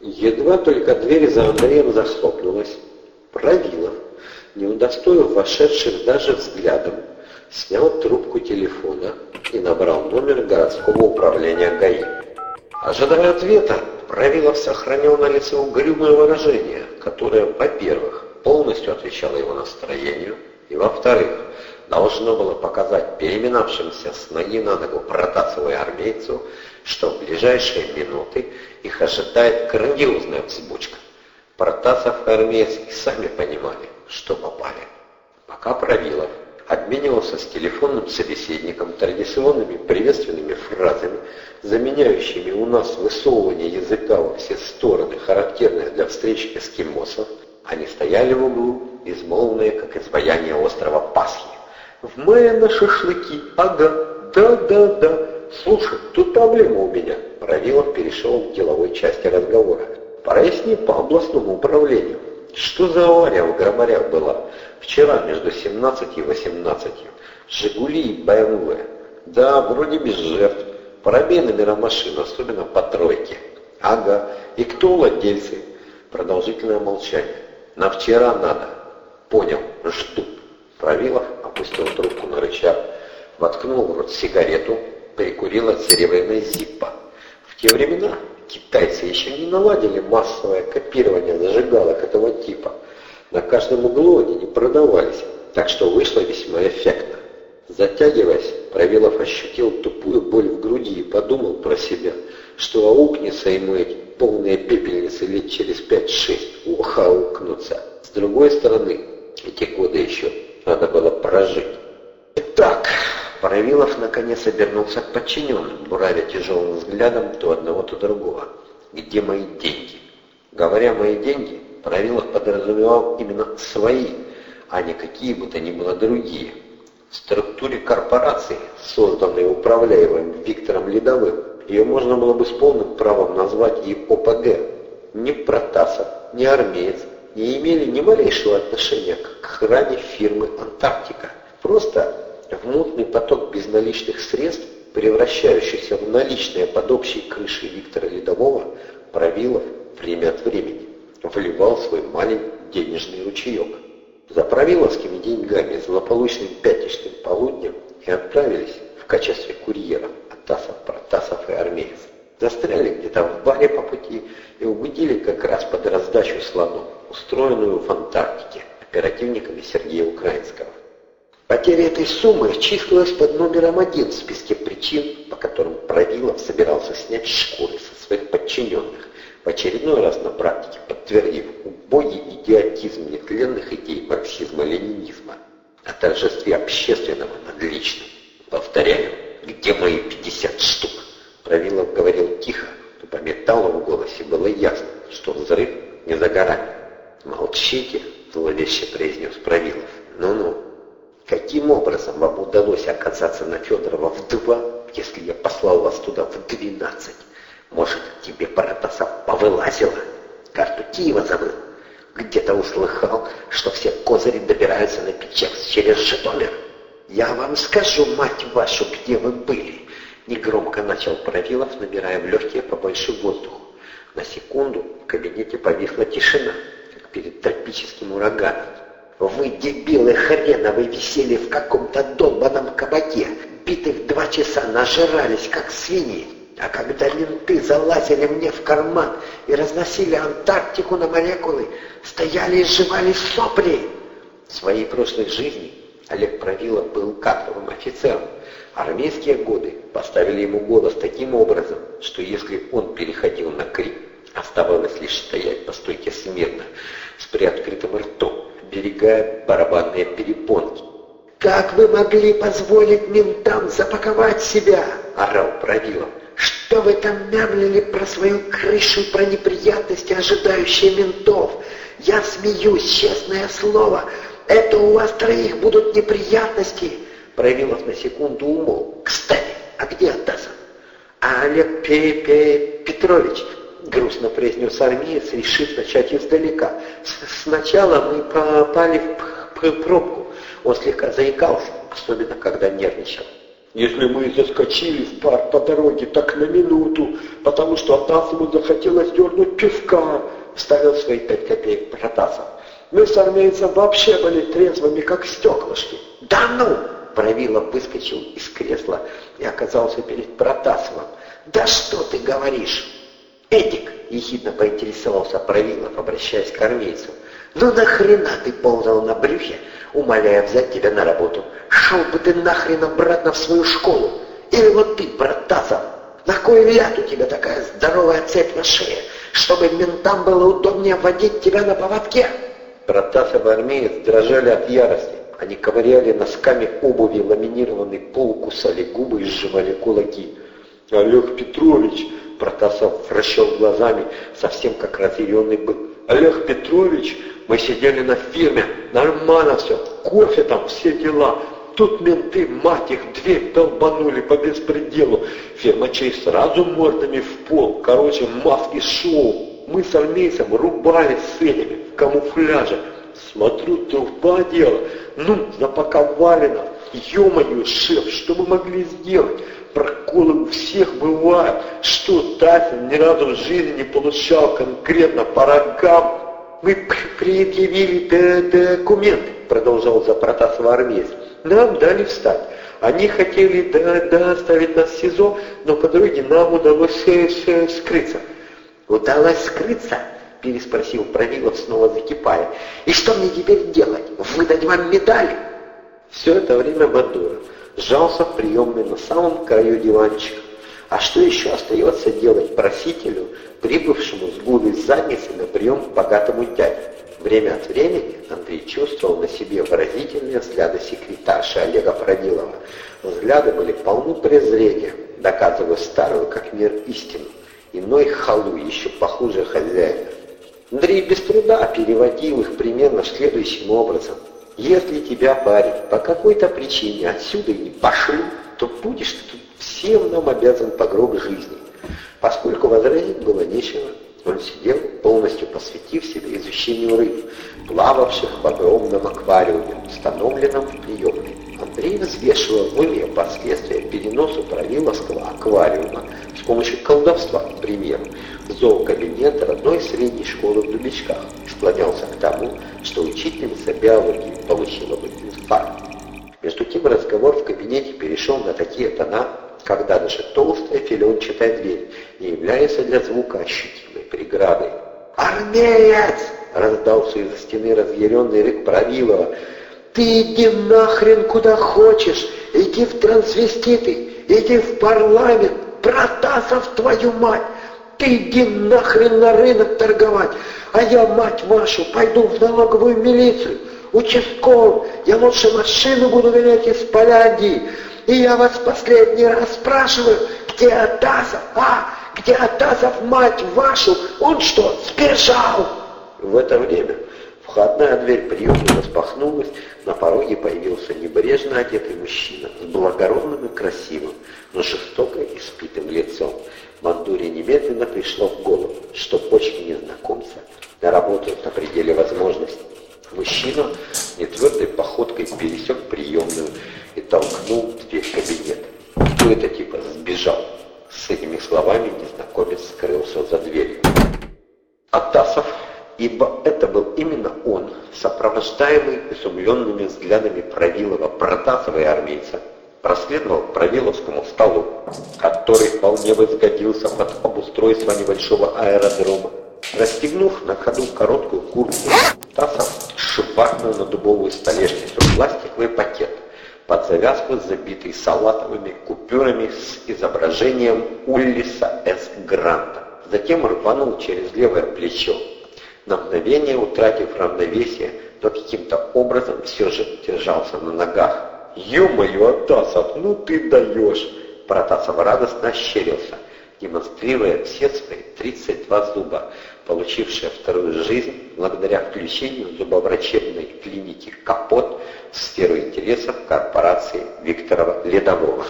Едва только дверь за Андреем захлопнулась, Правилов, не удостоив вошедших даже взглядом, снял трубку телефона и набрал номер городского управления ГАИ. Ожидая ответа, Правилов сохранил на лице угрюмое выражение, которое, во-первых, полностью отвечало его настроению, и, во-вторых, должно было показать переминавшимся с ноги на ногу Протасову и армейцу, что в ближайшие минуты их ожидает грандиозная взбучка. Протасов и армейский сами понимали, что попали. Пока Правилов обменивался с телефонным собеседником традиционными приветственными фразами, заменяющими у нас высовывание языка во все стороны, характерное для встреч эскимосов, они стояли в углу, безмолвные, как изваяние острова Пасхи. «В мае на шашлыки, ага, да-да-да, слушай, тут проблема у меня». Правилов перешел к деловой части разговора. «Проясни по областному управлению. Что за авария в Громарях была? Вчера между 17 и 18. «Жигули» и «БМВ». Да, вроде без жертв. Пробей номера машин, особенно по тройке. Ага. И кто владельцы? Продолжительное молчание. На вчера надо. Понял. Жду. Правилов опустил трубку на рычаг, воткнул в рот сигарету, прикурил от серебряной зиппа. В те времена китайцы еще не наладили массовое копирование зажигалок этого типа. На каждом углу они не продавались, так что вышло весьма эффектно. Затягиваясь, Правилов ощутил тупую боль в груди и подумал про себя, что аукнется ему эти полные пепельницы лет через пять-шесть, ох, аукнутся. С другой стороны, эти годы еще надо было прожить. Итак, Правилов наконец обернулся к подчиненным, буравя тяжелым взглядом то одного, то другого. «Где мои деньги?» Говоря «мои деньги», Правилов подразумевал именно свои, а не какие бы то ни было другие. В структуре корпорации, созданной и управляемой Виктором Ледовым, ее можно было бы с полным правом назвать и ОПГ. Ни Протасов, ни армеец не имели ни малейшего отношения к охране фирмы «Антарктика». Просто в мутный поток безналичных средств, превращающихся в наличные под общей крышей Виктора Ледового, Правилов время от времени вливал свой маленький денежный ручеек. За правиловскими деньгами злополучным пятничным полуднем и отправились в качестве курьеров Атасов, Протасов и Армеец. Застряли где-то в баре по пути и угодили как раз под раздачу слону, устроенную в Антарктике оперативниками Сергея Украинского. Потеря этой суммы числилась под номером один в списке причин, по которым Правилов собирался снять шкуры со своих подчиненных в очередной раз на практике подтвердив убогий идиотизм нетленных идей марксизма-ленинизма о торжестве общественного над личным. Повторяю, где мои 50 штук? Правилов говорил тихо, но по металлу в голосе было ясно, что взрыв не за горами. «Молчите», — зловеще произнес Правилов. «Ну-ну, каким образом вам удалось оказаться на Федорова в два, если я послал вас туда в двенадцать?» Может, тебе Паратасов повылазило? Карту Киева забыл? Где-то услыхал, что все козыри добираются на Печекс через Житомир? Я вам скажу, мать вашу, где вы были. Негромко начал Правилов, набирая в легкие побольше воздуха. На секунду в кабинете повисла тишина, перед тропическим ураганом. Вы, дебилы хреновы, висели в каком-то долбаном кабаке, битых два часа нажирались, как свиньи. А когда менты залазили мне в карман и разносили Антарктику на молекулы, стояли и сживали сопли. В своей прошлой жизни Олег Правилов был кадровым офицером. Армейские годы поставили ему голос таким образом, что если он переходил на крик, оставалось лишь стоять по стойке смирно, с приоткрытым ртом, берегая барабанные перепонки. «Как вы могли позволить ментам запаковать себя?» — орал Правилов. Что вы там мямлили про свою крышу про неприятности, ожидающие ментов? Я смеюсь, честное слово. Это у вас троих будут неприятности. Проявилов на секунду умол. Кстати, а где Атасов? А Олег Пе -пе Петрович, грустно произнес армеец, решив начать издалека. Сначала мы попали в пробку. Он слегка заикался, особенно когда нервничал. Если мы заскочили в парк по дороге, так на минуту, потому что Атасову захотелось дернуть пивка, вставил свои пять копеек Протасов. Мы с армейцем вообще были трезвыми, как стеклышки. Да ну! Правилов выскочил из кресла и оказался перед Протасовым. Да что ты говоришь? Эдик, ехидно поинтересовался Правилов, обращаясь к армейцу. Ну нахрена ты ползал на брюхе, умоляя взять тебя на работу? Шел бы ты нахрен обратно в свою школу. Или вот ты, Протасов, на кой ляд у тебя такая здоровая цепь на шее, чтобы ментам было удобнее водить тебя на поводке? Протасов и армеец дрожали от ярости. Они ковыряли носками обуви ламинированный пол, кусали губы и сжимали кулаки. Олег Петрович, Протасов вращал глазами, совсем как разъяренный бык. Олег Петрович, мы сидели на фирме, нормально все, кофе там, все дела. Тут менты, мать их, дверь долбанули по беспределу. Фирмачей сразу мордами в пол. Короче, маски шоу. Мы с армейцем рубались с этими в камуфляже. Смотрю, труба дело. Ну, запаковали нас. Ё-моё, шеф, что мы могли сделать? Проколы у всех бывают. Что Тасин ни разу в жизни не получал конкретно по рогам? Мы предъявили документы, продолжал за Протасова армейц. Нам дали встать. Они хотели да, да, оставить нас в СИЗО, но по дороге нам удалось э, э, скрыться. Удалось скрыться? переспросил Правилов, снова закипая. «И что мне теперь делать? Выдать вам медаль?» Все это время Бандура сжался в приемной на самом краю диванчика. А что еще остается делать просителю, прибывшему с голой задницей на прием к богатому дяде? Время от времени Андрей чувствовал на себе выразительные взгляды секретарши Олега Правилова. Взгляды были полны презрения, доказывая старую как мир истину. Иной халу еще похуже хозяина. Андрей без труда переводил их примерно следующим образом. Если тебя, парень, по какой-то причине отсюда не пошлю, то будешь ты тут всем нам обязан по гроб жизни. Поскольку возразить было нечего, он сидел, полностью посвятив себе изучению рыб, плававших в огромном аквариуме, установленном в приемной. Андрей взвешивал в уме последствия переноса правиловского аквариума с помощью колдовства, к примеру, в зоокабинет родной средней школы в Дубичках и склонялся к тому, что учительница биологии получила бы инфаркт. Между тем разговор в кабинете перешел на такие тона, когда даже толстая филенчатая дверь не является для звука ощутимой преградой. «Армеец!» — раздался из-за стены разъяренный рык Правилова. «Ты иди нахрен куда хочешь! Иди в трансвеститы! Иди в парламент! Протасов, твою мать! Ты иди нахрен на рынок торговать! А я, мать вашу, пойду в налоговую милицию! Участковым! Я лучше машину буду гонять из Поляндии!» И я вас последний раз спрашиваю, где Атасов, а? Где Атасов, мать вашу? Он что, сбежал? В это время входная дверь приемной распахнулась, на пороге появился небрежно одетый мужчина с благородным и красивым, но жестоко испитым лицом. Мандуре немедленно пришло в голову, что почки незнакомца на пределе возможностей. Мужчина нетвердой походкой пересек приемную и толкнул дверь кабинета. Кто это типа сбежал? С этими словами незнакомец скрылся за дверью. Атасов, ибо это был именно он, сопровождаемый изумленными взглядами Правилова, Протасова и армейца, проследовал к Правиловскому столу, который вполне бы сгодился под обустройство небольшого аэродрома. Расстегнув на ходу короткую куртку, Тасов шваркнул на дубовую столешницу пластиковый пакет, под завязку забитый салатовыми купюрами с изображением Уллиса С. Гранта. Затем рванул через левое плечо. На мгновение, утратив равновесие, но каким-то образом все же держался на ногах. «Ё-моё, Атасов, ну ты даешь!» Протасов радостно ощерился, демонстрируя все свои 32 зуба, получившая вторую жизнь благодаря включению зубоврачебной клиники «Капот» в сферу интересов корпорации Викторова Ледового.